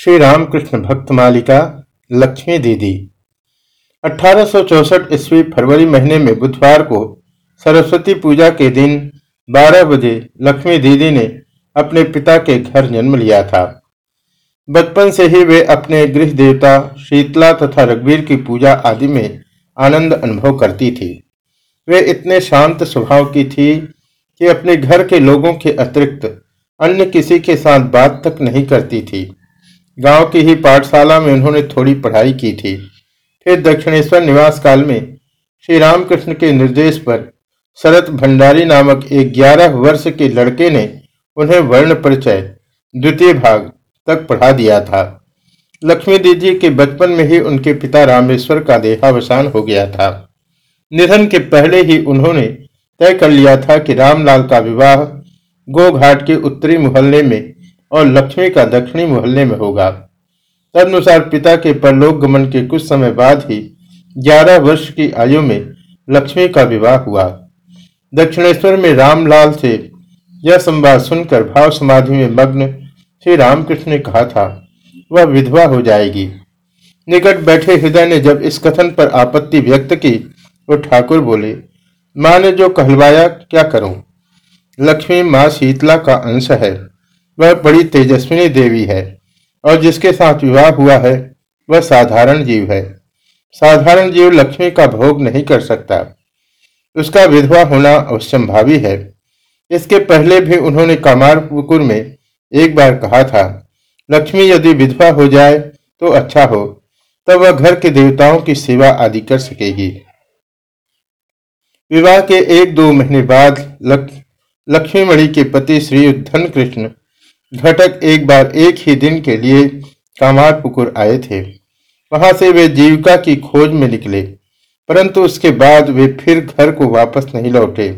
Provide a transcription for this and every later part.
श्री रामकृष्ण भक्त मालिका लक्ष्मी दीदी। 1864 ईस्वी फरवरी महीने में बुधवार को सरस्वती पूजा के दिन 12 बजे लक्ष्मी दीदी ने अपने पिता के घर जन्म लिया था। बचपन से ही वे अपने गृह देवता शीतला तथा रघुवीर की पूजा आदि में आनंद अनुभव करती थी। वे इतने शांत स्वभाव की थी कि अपने घर के लोगों के अतिरिक्त अन्य किसी के साथ बात तक नहीं करती थी। गाँव की ही पाठशाला में उन्होंने थोड़ी पढ़ाई की थी। फिर दक्षिणेश्वर निवास काल में श्री रामकृष्ण के निर्देश पर शरत भंडारी नामक एक ग्यारह वर्ष के लड़के ने उन्हें वर्ण परिचय द्वितीय भाग तक पढ़ा दिया था। लक्ष्मी दीदी के बचपन में ही उनके पिता रामेश्वर का देहावसान हो गया था। निधन के पहले ही उन्होंने तय कर लिया था कि रामलाल का विवाह गोघाट के उत्तरी मोहल्ले में और लक्ष्मी का दक्षिणी मोहल्ले में होगा। तदनुसार पिता के परलोक गमन के कुछ समय बाद ही ग्यारह वर्ष की आयु में लक्ष्मी का विवाह हुआ। दक्षिणेश्वर में रामलाल से यह संवाद सुनकर भाव समाधि में मग्न श्री रामकृष्ण ने कहा था, वह विधवा हो जाएगी। निकट बैठे हृदय ने जब इस कथन पर आपत्ति व्यक्त की तो ठाकुर बोले, माँ ने जो कहलवाया, क्या करूँ? लक्ष्मी माँ शीतला का अंश है। वह बड़ी तेजस्विनी देवी है, और जिसके साथ विवाह हुआ है, वह साधारण जीव है। साधारण जीव लक्ष्मी का भोग नहीं कर सकता। उसका विधवा होना अवश्यंभावी है। इसके पहले भी उन्होंने कामारपुकुर में एक बार कहा था, लक्ष्मी यदि विधवा हो जाए तो अच्छा हो, तब वह घर के देवताओं की सेवा आदि कर सकेगी। विवाह के एक दो महीने बाद लक्ष्मीमणि के पति श्री धन कृष्ण घटक एक बार एक ही दिन के लिए कामारपुकुर आए थे। वहाँ से वे जीविका की खोज में निकले, परंतु उसके बाद वे फिर घर को वापस नहीं लौटे।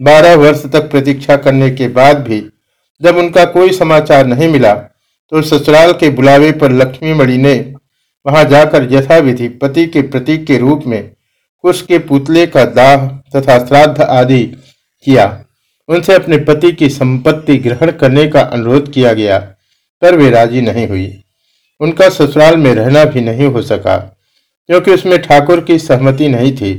बारह वर्ष तक प्रतीक्षा करने के बाद भी जब उनका कोई समाचार नहीं मिला तो ससुराल के बुलावे पर लक्ष्मी मणि ने वहाँ जाकर यथाविधि पति के प्रतीक के रूप में कुश के पुतले का दाह तथा श्राद्ध आदि किया। उनसे अपने पति की संपत्ति ग्रहण करने का अनुरोध किया गया, पर वे राज़ी नहीं हुई। उनका ससुराल में रहना भी नहीं हो सका, क्योंकि उसमें ठाकुर की सहमति नहीं थी।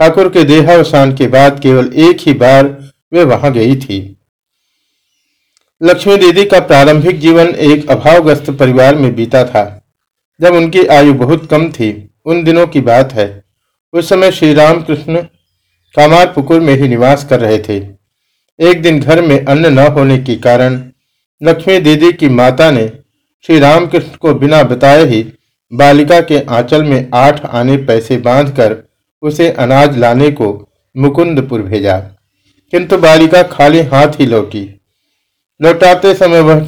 ठाकुर के देहावसान के बाद केवल एक ही बार वे वहाँ गई थी। लक्ष्मी दीदी का प्रारंभिक जीवन एक अभावग्रस्त परिवार में बीता था। जब उनकी आयु बहुत कम थी, उन दिनों की बात है। उस समय श्री रामकृष्ण कामार पुकुर में ही निवास कर रहे थे। एक दिन घर में अन्न न होने के कारण लक्ष्मी दीदी की माता ने श्री रामकृष्ण को बिना बताए ही बालिका के आंचल में आठ आने पैसे बांधकर उसे अनाज लाने को मुकुंदपुर भेजा। किंतु बालिका खाली हाथ ही लौटी। लौटाते समय वह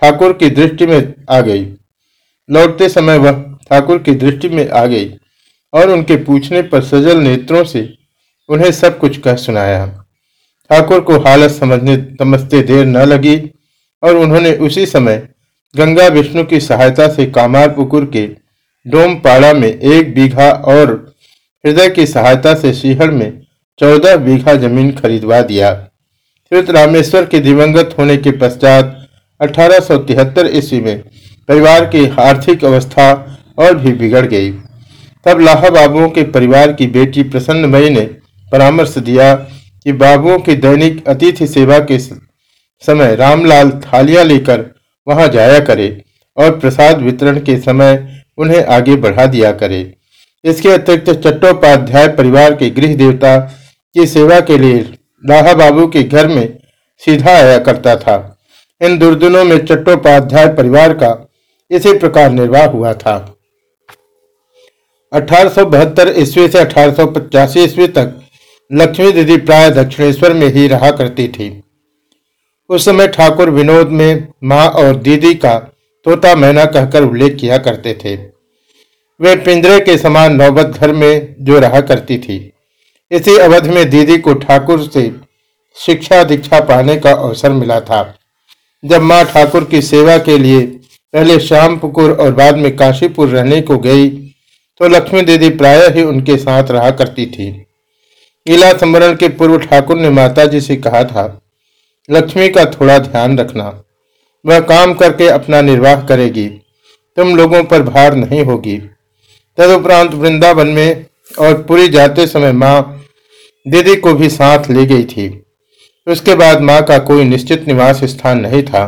ठाकुर की दृष्टि में आ गई। लौटते समय वह ठाकुर की दृष्टि में आ गई और उनके पूछने पर सजल नेत्रों से उन्हें सब कुछ कह सुनाया। ठाकुर को हालत समझने, समझते देर न लगी और उन्होंने उसी समय गंगा विष्णु की सहायता से कामार पुकुर के डोम पाड़ा में एक बीघा और हृदय की सहायता से सीहड़ में चौदह बीघा ज़मीन खरीदवा दिया। तीर्थ रामेश्वर के दिवंगत होने के पश्चात अठारह सौ तिहत्तर ईस्वी में परिवार की आर्थिक अवस्था और भी बिगड़ गई। तब लाहा बाबुओं के परिवार की बेटी प्रसन्नमयी ने परामर्श दिया कि बाबुओं की दैनिक अतिथि सेवा के समय रामलाल थालियाँ लेकर वहाँ जाया करे और प्रसाद वितरण के समय उन्हें आगे बढ़ा दिया करे। इसके अतिरिक्त चट्टोपाध्याय परिवार के गृह देवता की सेवा के लिए लाहा बाबू के घर में सीधा आया करता था। इन दुर्दिनों में चट्टोपाध्याय परिवार का इसी प्रकार निर्वाह हुआ था। अठारह सौ बहत्तर ईस्वी से अठारह सौ पचासी ईस्वी तक लक्ष्मी दीदी प्राय दक्षिणेश्वर में ही रहा करती थी। उस समय ठाकुर विनोद में माँ और दीदी का तोता मैना कहकर उल्लेख किया करते थे। वे पिंजरे के समान नौबत घर में जो रहा करती थी। इसी अवधि में दीदी को ठाकुर से शिक्षा दीक्षा पाने का अवसर मिला था। जब माँ ठाकुर की सेवा के लिए पहले श्यामपुकुर और बाद में काशीपुर रहने को गई तो लक्ष्मी दीदी प्राय ही उनके साथ रहा करती थी। इला संवरण के पूर्व ठाकुर ने माता जी से कहा था, लक्ष्मी का थोड़ा ध्यान रखना। वह काम करके अपना निर्वाह करेगी। तुम लोगों पर भार नहीं होगी। तदुपरांत वृंदावन में और पूरी जाते समय माँ दीदी को भी साथ ले गई थी। उसके बाद माँ का कोई निश्चित निवास स्थान नहीं था।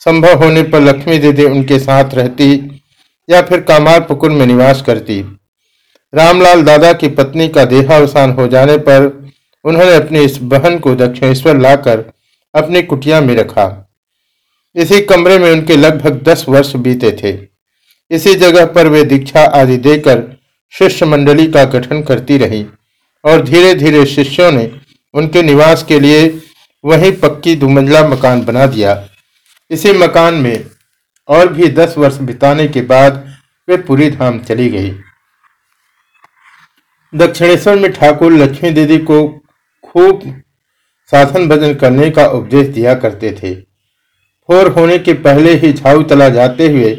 संभव होने पर लक्ष्मी दीदी उनके साथ रहती या फिर कामार पुकुर में निवास करती। रामलाल दादा की पत्नी का देहावसान हो जाने पर उन्होंने अपनी इस बहन को दक्षिणेश्वर लाकर अपनी कुटिया में रखा। इसी कमरे में उनके लगभग दस वर्ष बीते थे। इसी जगह पर वे दीक्षा आदि देकर शिष्य मंडली का गठन करती रही और धीरे धीरे शिष्यों ने उनके निवास के लिए वही पक्की दुमंजला मकान बना दिया। इसी मकान में और भी दस वर्ष बिताने के बाद वे पूरी धाम चली गई। दक्षिणेश्वर में ठाकुर लक्ष्मी दीदी को खूब साधन भजन करने का उपदेश दिया करते थे। फोर होने के पहले ही झाऊ तला जाते हुए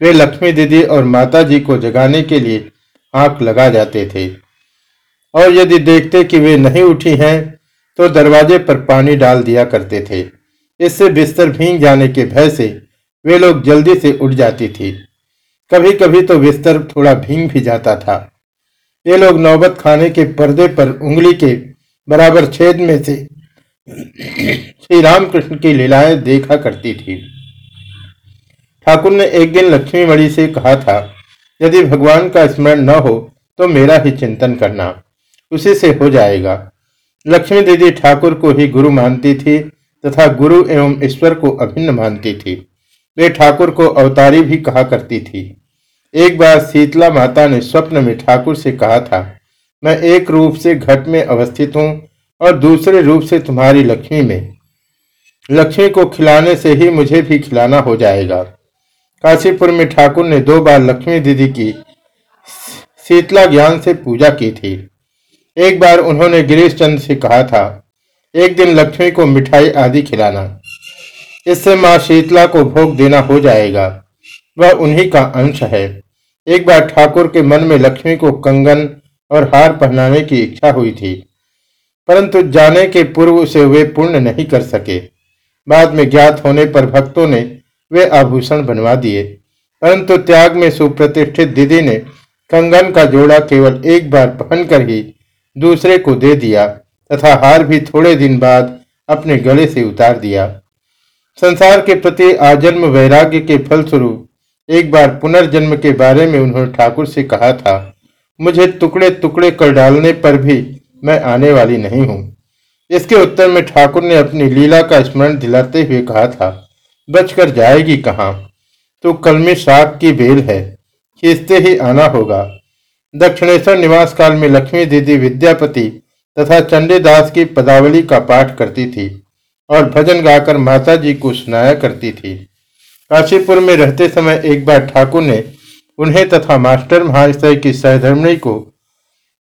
वे लक्ष्मी दीदी और माता जी को जगाने के लिए आँख लगा जाते थे। और यदि देखते कि वे नहीं उठी हैं तो दरवाजे पर पानी डाल दिया करते थे। इससे बिस्तर भींग जाने के भय से वे लोग जल्दी से उठ जाती थी। कभी कभी तो बिस्तर थोड़ा भींग भी जाता था। ये लोग नौबत खाने के पर्दे पर उंगली के बराबर छेद में से श्री रामकृष्ण की लीलाएँ देखा करती थी। ठाकुर ने एक दिन लक्ष्मी मणि से कहा था, यदि भगवान का स्मरण न हो तो मेरा ही चिंतन करना। उसी से हो जाएगा। लक्ष्मी दीदी ठाकुर को ही गुरु मानती थी तथा गुरु एवं ईश्वर को अभिन्न मानती थी। वे ठाकुर को अवतारी भी कहा करती थी। एक बार शीतला माता ने स्वप्न में ठाकुर से कहा था, मैं एक रूप से घट में अवस्थित हूँ और दूसरे रूप से तुम्हारी लक्ष्मी में। लक्ष्मी को खिलाने से ही मुझे भी खिलाना हो जाएगा। काशीपुर में ठाकुर ने दो बार लक्ष्मी दीदी की शीतला ज्ञान से पूजा की थी। एक बार उन्होंने गिरीश चंद से कहा था, एक दिन लक्ष्मी को मिठाई आदि खिलाना। इससे माँ शीतला को भोग देना हो जाएगा। वह उन्हीं का अंश है। एक बार ठाकुर के मन में लक्ष्मी को कंगन और हार पहनाने की इच्छा हुई थी, परंतु जाने के पूर्व उसे वे पूर्ण नहीं कर सके। बाद में ज्ञात होने पर भक्तों ने वे आभूषण बनवा दिए, परंतु त्याग में सुप्रतिष्ठित दीदी ने कंगन का जोड़ा केवल एक बार पहनकर ही दूसरे को दे दिया तथा हार भी थोड़े दिन बाद अपने गले से उतार दिया। संसार के प्रति आजन्म वैराग्य के फलस्वरूप एक बार पुनर्जन्म के बारे में उन्होंने ठाकुर से कहा था, मुझे टुकड़े टुकड़े कर डालने पर भी मैं आने वाली नहीं हूँ। इसके उत्तर में ठाकुर ने अपनी लीला का स्मरण दिलाते हुए कहा था, बचकर जाएगी कहाँ? तो कलमी शाक की बेल है, खींचते ही आना होगा। दक्षिणेश्वर निवास काल में लक्ष्मी दीदी विद्यापति तथा चंडीदास की पदावली का पाठ करती थी और भजन गाकर माता जी को सुनाया करती थी। काशीपुर में रहते समय एक बार ठाकुर ने उन्हें तथा मास्टर महाशय की सहधर्मणी को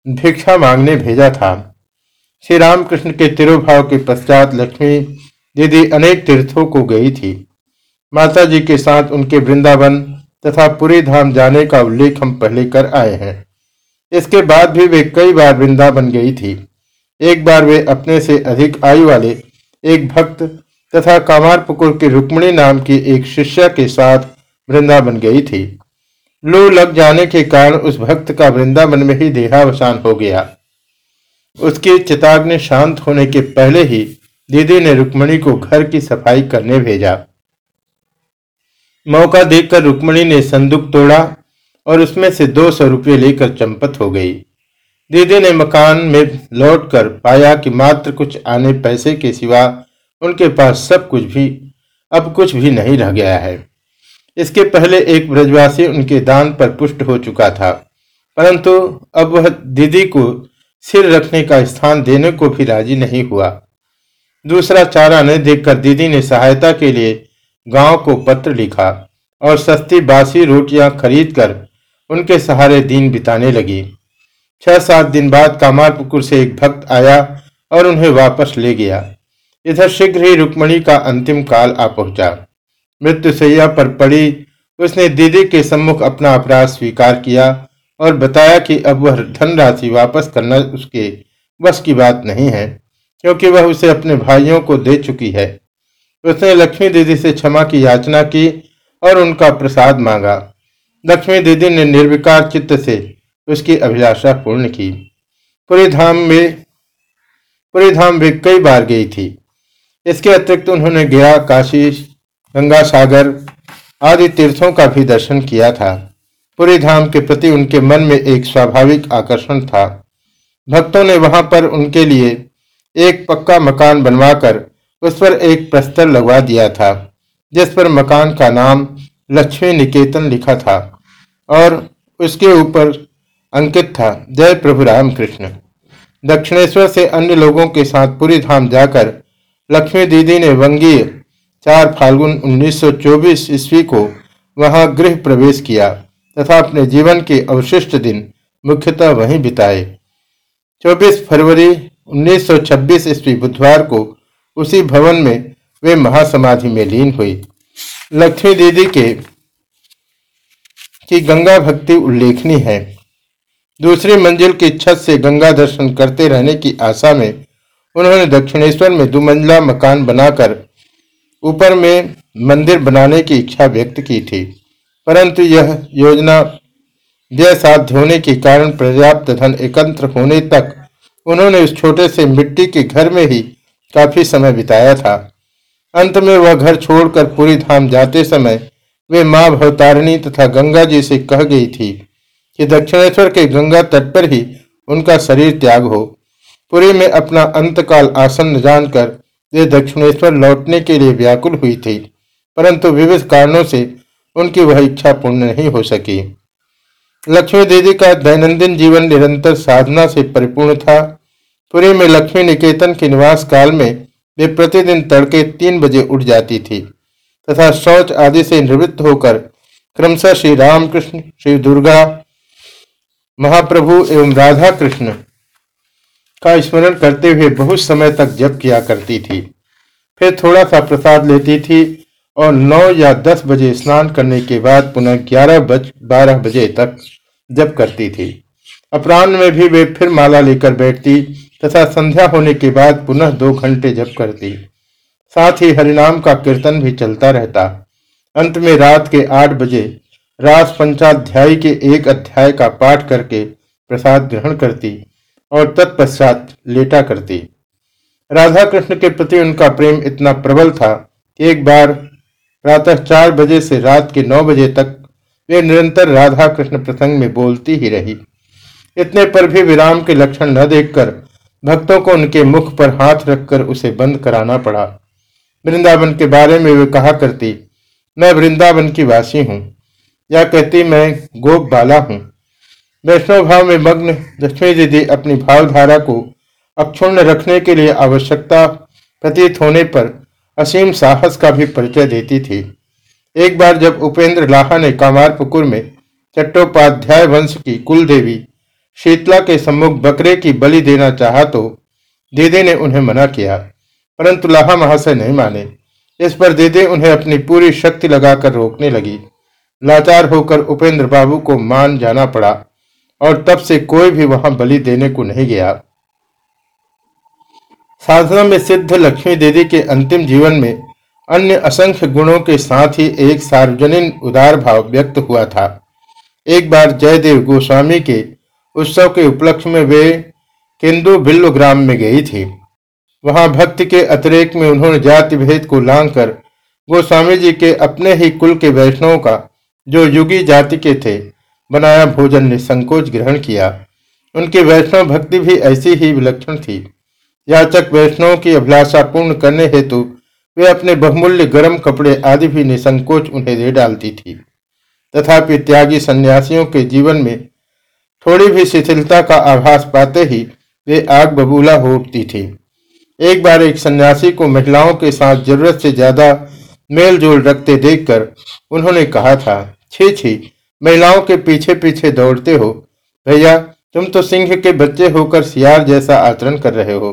भिक्षा मांगने भेजा था। श्री रामकृष्ण के तिरुभाव के पश्चात लक्ष्मी दीदी अनेक तीर्थों को गई थी। माता जी के साथ उनके वृंदावन तथा पुरी धाम जाने का उल्लेख हम पहले कर आए हैं। इसके बाद भी वे कई बार वृंदावन गई थी। एक बार वे अपने से अधिक आयु वाले एक भक्त तथा कामार पुकुर के रुक्मणी नाम की एक शिष्या के साथ वृंदावन गई थी। लू लग जाने के कारण उस भक्त का वृंदावन में ही देहावसान हो गया। उसकी चिताग्नि शांत होने के पहले ही दीदी ने रुक्मणी को घर की सफ़ाई करने भेजा। मौका देखकर रुक्मणी ने संदूक तोड़ा और उसमें से दो सौ रुपये लेकर चंपत हो गई। दीदी ने मकान में लौटकर पाया कि मात्र कुछ आने पैसे के सिवा उनके पास सब कुछ भी, अब कुछ भी नहीं रह गया है। इसके पहले एक ब्रजवासी उनके दान पर पुष्ट हो चुका था, परंतु अब वह दीदी को सिर रखने का स्थान देने को भी राज़ी नहीं हुआ। दूसरा चारा न देखकर दीदी ने सहायता के लिए गाँव को पत्र लिखा और सस्ती बासी रोटियाँ खरीदकर उनके सहारे दिन बिताने लगी। छह सात दिन बाद कामारपुकुर से एक भक्त आया और उन्हें वापस ले गया। इधर शीघ्र ही रुक्मणी का अंतिम काल आ पहुँचा। मृत्युशैया पर पड़ी, उसने दीदी के सम्मुख अपना अपराध स्वीकार किया और बताया कि अब वह धनराशि वापस करना उसके बस की बात नहीं है, क्योंकि वह उसे अपने भाइयों को दे चुकी है। उसने लक्ष्मी दीदी से क्षमा की याचना की और उनका प्रसाद मांगा। लक्ष्मी दीदी ने निर्विकार चित्त से उसकी अभिलाषा पूर्ण की। पूरी धाम में, पूरी धाम वे कई बार गई थी। इसके अतिरिक्त उन्होंने गया काशी गंगा सागर आदि तीर्थों का भी दर्शन किया था। पूरी धाम के प्रति उनके मन में एक स्वाभाविक आकर्षण था। भक्तों ने वहाँ पर उनके लिए एक पक्का मकान बनवाकर उस पर एक प्रस्तर लगवा दिया था, जिस पर मकान का नाम लक्ष्मी निकेतन लिखा था और उसके ऊपर अंकित था, जय प्रभु राम कृष्ण दक्षिणेश्वर से अन्य लोगों के साथ पूरी धाम जाकर लक्ष्मी दीदी ने वंगीय चार फाल्गुन 1924 ईस्वी को वहाँ गृह प्रवेश किया तथा अपने जीवन के अवशिष्ट दिन मुख्यतः वहीं बिताए। 24 फरवरी 1926 ईस्वी बुधवार को उसी भवन में वे महासमाधि में लीन हुई। लक्ष्मी दीदी के, की गंगा भक्ति उल्लेखनीय है। दूसरी मंजिल की छत से गंगा दर्शन करते रहने की आशा में उन्होंने दक्षिणेश्वर में दुमंजिला मकान बनाकर ऊपर में मंदिर बनाने की इच्छा व्यक्त की थी। परंतु यह योजना व्यय साध्य होने के कारण पर्याप्त धन एकत्र होने तक उन्होंने उस छोटे से मिट्टी के घर में ही काफ़ी समय बिताया था। अंत में वह घर छोड़कर पूरी धाम जाते समय वे माँ भवतारिणी तथा गंगा जी से कह गई थी कि दक्षिणेश्वर के गंगा तट पर ही उनका शरीर त्याग हो। पुरी में अपना अंतकाल आसन्न जानकर वे दक्षिणेश्वर लौटने के लिए व्याकुल हुई थी, परंतु विविध कारणों से उनकी वह इच्छा पूर्ण नहीं हो सकी। लक्ष्मी दीदी का दैनंदिन जीवन निरंतर साधना से परिपूर्ण था। पुरी में लक्ष्मी निकेतन के निवास काल में वे प्रतिदिन तड़के तीन बजे उठ जाती थी, तथा शौच आदि से निवृत्त होकर क्रमशः श्री रामकृष्ण, श्री दुर्गा, महाप्रभु एवं राधा कृष्ण का स्मरण करते हुए बहुत समय तक जप किया करती थी। फिर थोड़ा सा प्रसाद लेती थी और नौ या दस बजे स्नान करने के बाद पुनः ग्यारह बज, बारह बजे तक जप करती थी। अपराह्न में भी वे फिर माला लेकर बैठती तथा संध्या होने के बाद पुनः दो घंटे जप करती। साथ ही हरिनाम का कीर्तन भी चलता रहता। अंत में रात के आठ बजे रास पंचाध्यायी के एक अध्याय का पाठ करके प्रसाद ग्रहण करती। और तत्पश्चात लेटा करती। राधा कृष्ण के प्रति उनका प्रेम इतना प्रबल था कि एक बार प्रातः चार बजे से रात के नौ बजे तक वे निरंतर राधा कृष्ण प्रसंग में बोलती ही रही। इतने पर भी विराम के लक्षण न देखकर भक्तों को उनके मुख पर हाथ रखकर उसे बंद कराना पड़ा। वृंदावन के बारे में वे कहा करती, मैं वृंदावन की वासी हूँ। या कहती, मैं गोप बाला हूँ। वैष्णव भाव में मग्न लक्ष्मी दीदी अपनी भावधारा को अक्षुण्ण रखने के लिए आवश्यकता प्रतीत होने पर असीम साहस का भी परिचय देती थी। एक बार जब उपेंद्र लाहा ने कामारपुकुर में चट्टोपाध्याय वंश की कुल देवी शीतला के सम्मुख बकरे की बलि देना चाहा तो दीदी ने उन्हें मना किया, परंतु लाहा महाशय नहीं माने। इस पर दीदी उन्हें अपनी पूरी शक्ति लगाकर रोकने लगी। लाचार होकर उपेंद्र बाबू को मान जाना पड़ा। और तब से कोई भी वहाँ बलि देने को नहीं गया। साधना में सिद्ध लक्ष्मी दीदी के अंतिम जीवन में अन्य असंख्य गुणों के साथ ही एक सार्वजनिक उदार भाव व्यक्त हुआ था। एक बार जयदेव गोस्वामी के उत्सव के उपलक्ष्य में वे किंदु बिल्लो ग्राम में गई थी। वहाँ भक्ति के अतिरेक में उन्होंने जाति भेद को लांग कर गोस्वामी जी के अपने ही कुल के वैष्णवों का, जो युगी जाति के थे बनाया भोजन ने संकोच ग्रहण किया। उनकी वैष्णव भक्ति भी ऐसी ही विलक्षण थी। याचक वैष्णव की अभिलाषा पूर्ण करने हेतु वे अपने बहुमूल्य गर्म कपड़े आदि भी निसंकोच उन्हें दे डालती थी। तथापि त्यागी सन्यासियों के जीवन में थोड़ी भी शिथिलता का आभास पाते ही वे आग बबूला हो उठती थी। एक बार एक सन्यासी को महिलाओं के साथ ज़रूरत से ज़्यादा मेल जोल रखते देखकर उन्होंने कहा था, छी छी महिलाओं के पीछे पीछे दौड़ते हो। भैया, तुम तो सिंह के बच्चे होकर सियार जैसा आचरण कर रहे हो।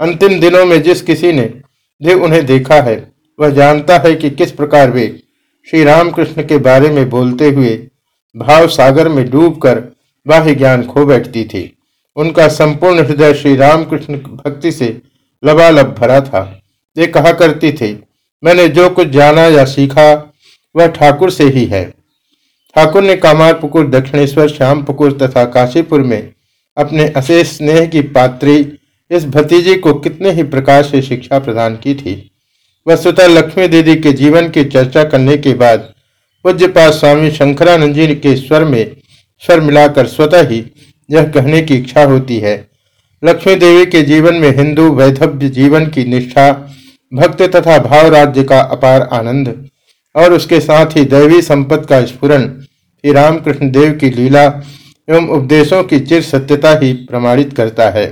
अंतिम दिनों में जिस किसी ने भी उन्हें देखा है, वह जानता है कि किस प्रकार वे श्री रामकृष्ण के बारे में बोलते हुए भाव सागर में डूबकर बाह्य ज्ञान खो बैठती थी। उनका संपूर्ण हृदय श्री रामकृष्ण भक्ति से लबालब भरा था। वे कहा करती थी, मैंने जो कुछ जाना या सीखा, वह ठाकुर से ही है। ठाकुर ने कामार पुकुर, दक्षिणेश्वर, श्याम पुकुर तथा काशीपुर में अपने अशेष स्नेह की पात्री, इस भतीजी को कितने ही प्रकार से शिक्षा प्रदान की थी। वस्तुतः लक्ष्मी दीदी के जीवन की चर्चा करने के बाद पूज्यपात स्वामी शंकरानंद जी के स्वर में स्वर मिलाकर स्वतः ही यह कहने की इच्छा होती है, लक्ष्मी देवी के जीवन में हिंदू वैधव्य जीवन की निष्ठा, भक्त तथा भाव राज्य का अपार आनंद। और उसके साथ ही दैवी संपत्ति का स्फुरन, श्री रामकृष्ण देव की लीला एवं उपदेशों की चिर सत्यता ही प्रमाणित करता है।